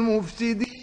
المفسدين